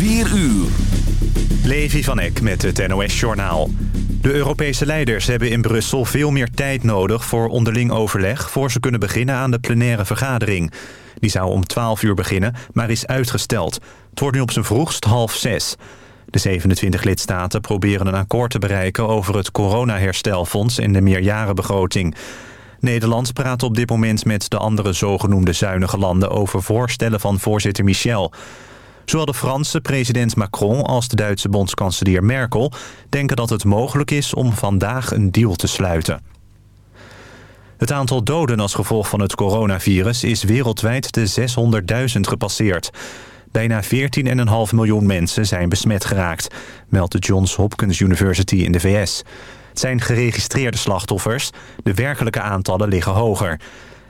4 uur. Levi van Eck met het NOS-journaal. De Europese leiders hebben in Brussel veel meer tijd nodig voor onderling overleg... voor ze kunnen beginnen aan de plenaire vergadering. Die zou om 12 uur beginnen, maar is uitgesteld. Het wordt nu op zijn vroegst half zes. De 27 lidstaten proberen een akkoord te bereiken... over het coronaherstelfonds en de meerjarenbegroting. Nederland praat op dit moment met de andere zogenoemde zuinige landen... over voorstellen van voorzitter Michel... Zowel de Franse president Macron als de Duitse bondskanselier Merkel... denken dat het mogelijk is om vandaag een deal te sluiten. Het aantal doden als gevolg van het coronavirus is wereldwijd de 600.000 gepasseerd. Bijna 14,5 miljoen mensen zijn besmet geraakt, meldt de Johns Hopkins University in de VS. Het zijn geregistreerde slachtoffers, de werkelijke aantallen liggen hoger.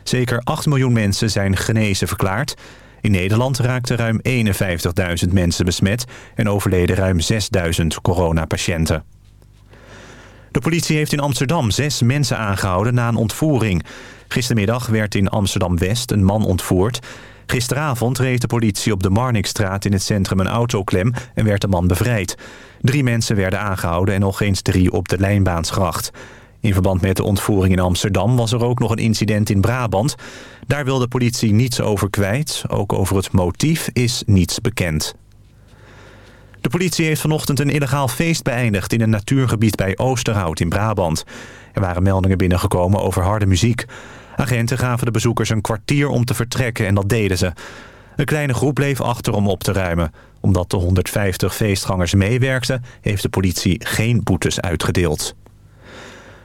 Zeker 8 miljoen mensen zijn genezen verklaard. In Nederland raakten ruim 51.000 mensen besmet en overleden ruim 6.000 coronapatiënten. De politie heeft in Amsterdam zes mensen aangehouden na een ontvoering. Gistermiddag werd in Amsterdam-West een man ontvoerd. Gisteravond reed de politie op de Marnixstraat in het centrum een autoklem en werd de man bevrijd. Drie mensen werden aangehouden en nog eens drie op de Lijnbaansgracht. In verband met de ontvoering in Amsterdam was er ook nog een incident in Brabant. Daar wil de politie niets over kwijt. Ook over het motief is niets bekend. De politie heeft vanochtend een illegaal feest beëindigd... in een natuurgebied bij Oosterhout in Brabant. Er waren meldingen binnengekomen over harde muziek. Agenten gaven de bezoekers een kwartier om te vertrekken en dat deden ze. Een kleine groep bleef achter om op te ruimen. Omdat de 150 feestgangers meewerkten... heeft de politie geen boetes uitgedeeld.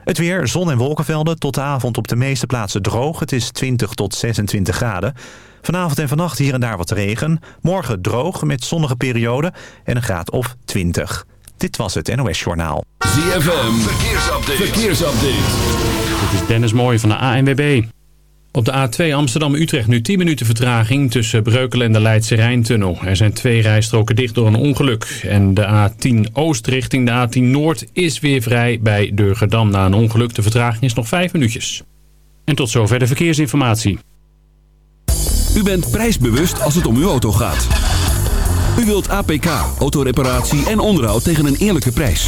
Het weer, zon en wolkenvelden. Tot de avond op de meeste plaatsen droog. Het is 20 tot 26 graden. Vanavond en vannacht hier en daar wat regen. Morgen droog met zonnige perioden en een graad of 20. Dit was het NOS Journaal. ZFM, verkeersupdate. verkeersupdate. Dit is Dennis Mooij van de ANWB. Op de A2 Amsterdam-Utrecht nu 10 minuten vertraging tussen Breukelen en de Leidse Rijntunnel. Er zijn twee rijstroken dicht door een ongeluk. En de A10 Oost richting de A10 Noord is weer vrij bij Durgerdam na een ongeluk. De vertraging is nog 5 minuutjes. En tot zover de verkeersinformatie. U bent prijsbewust als het om uw auto gaat. U wilt APK, autoreparatie en onderhoud tegen een eerlijke prijs.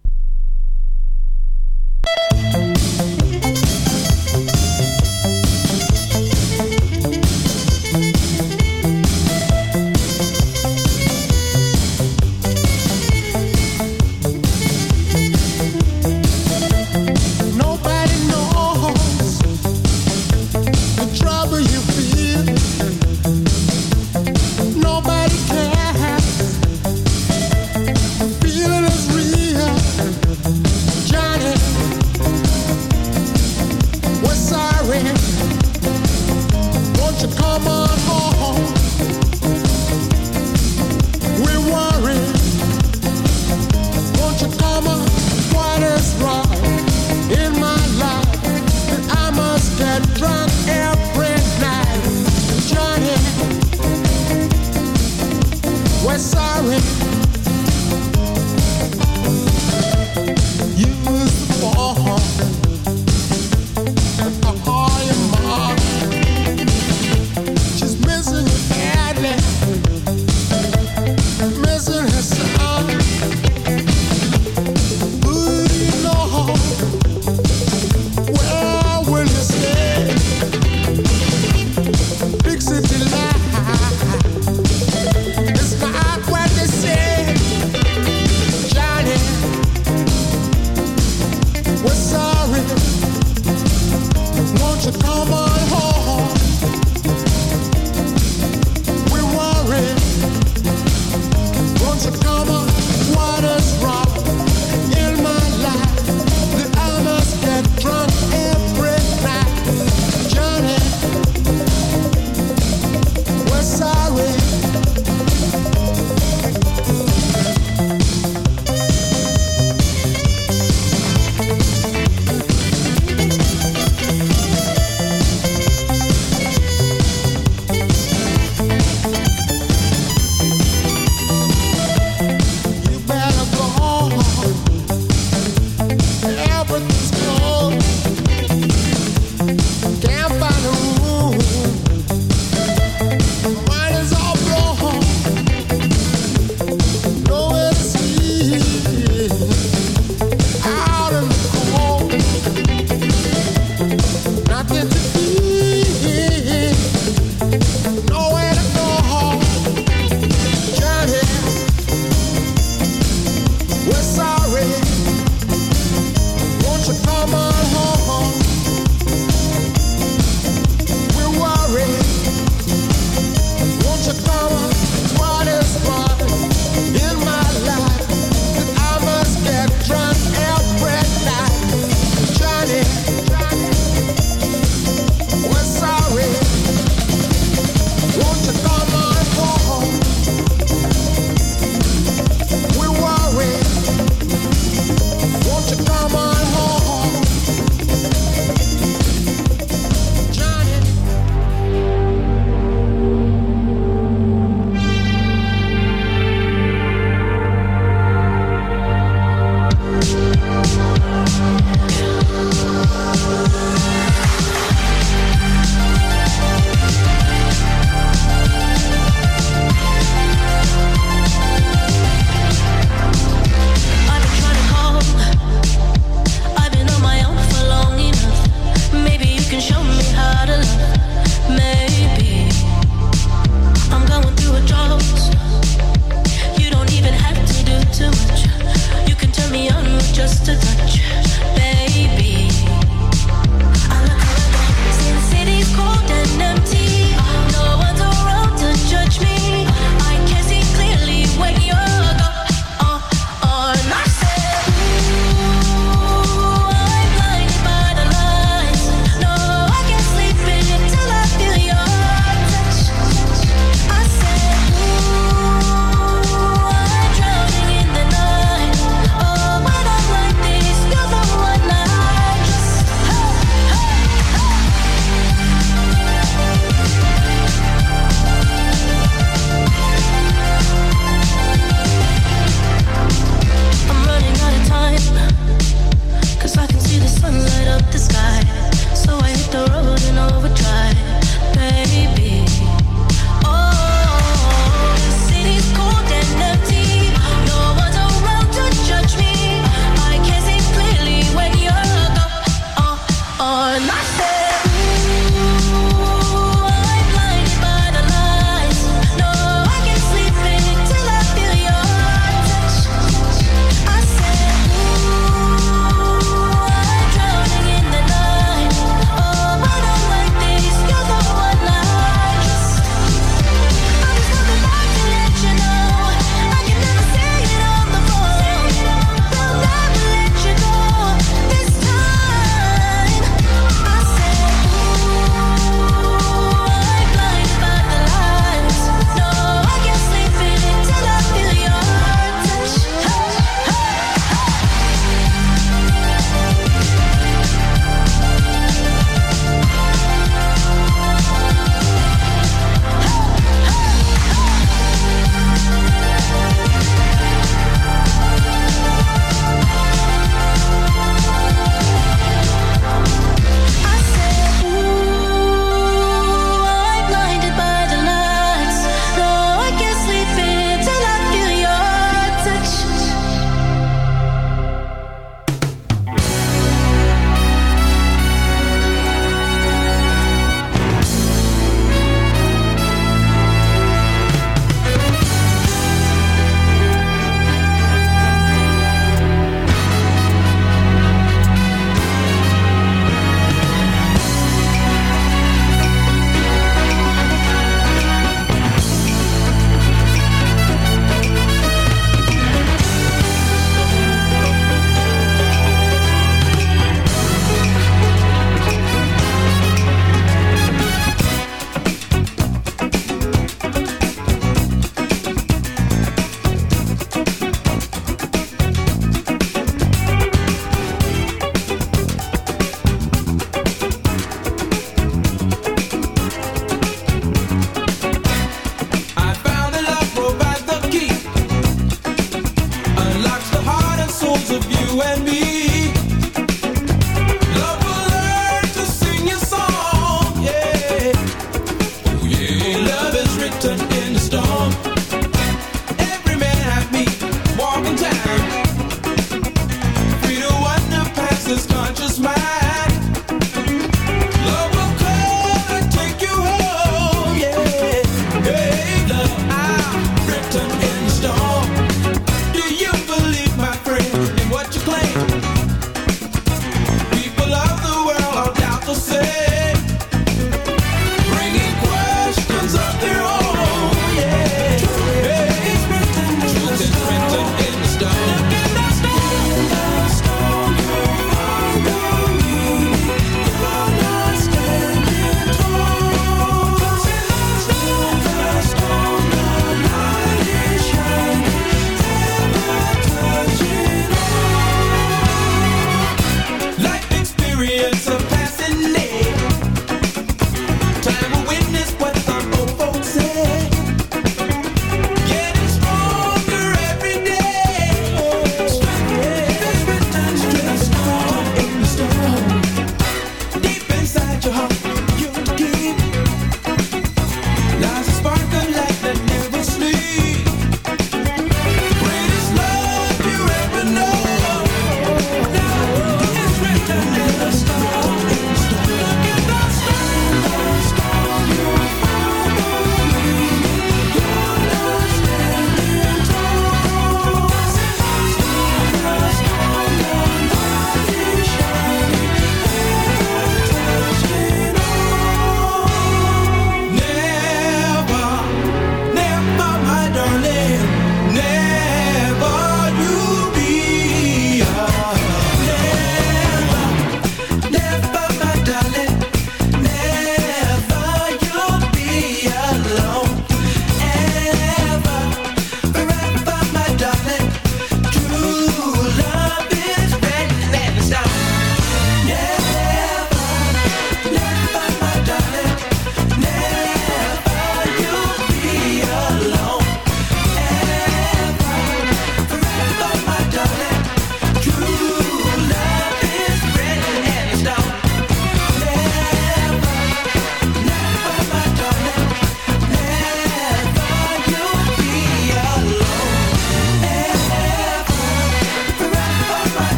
What's up?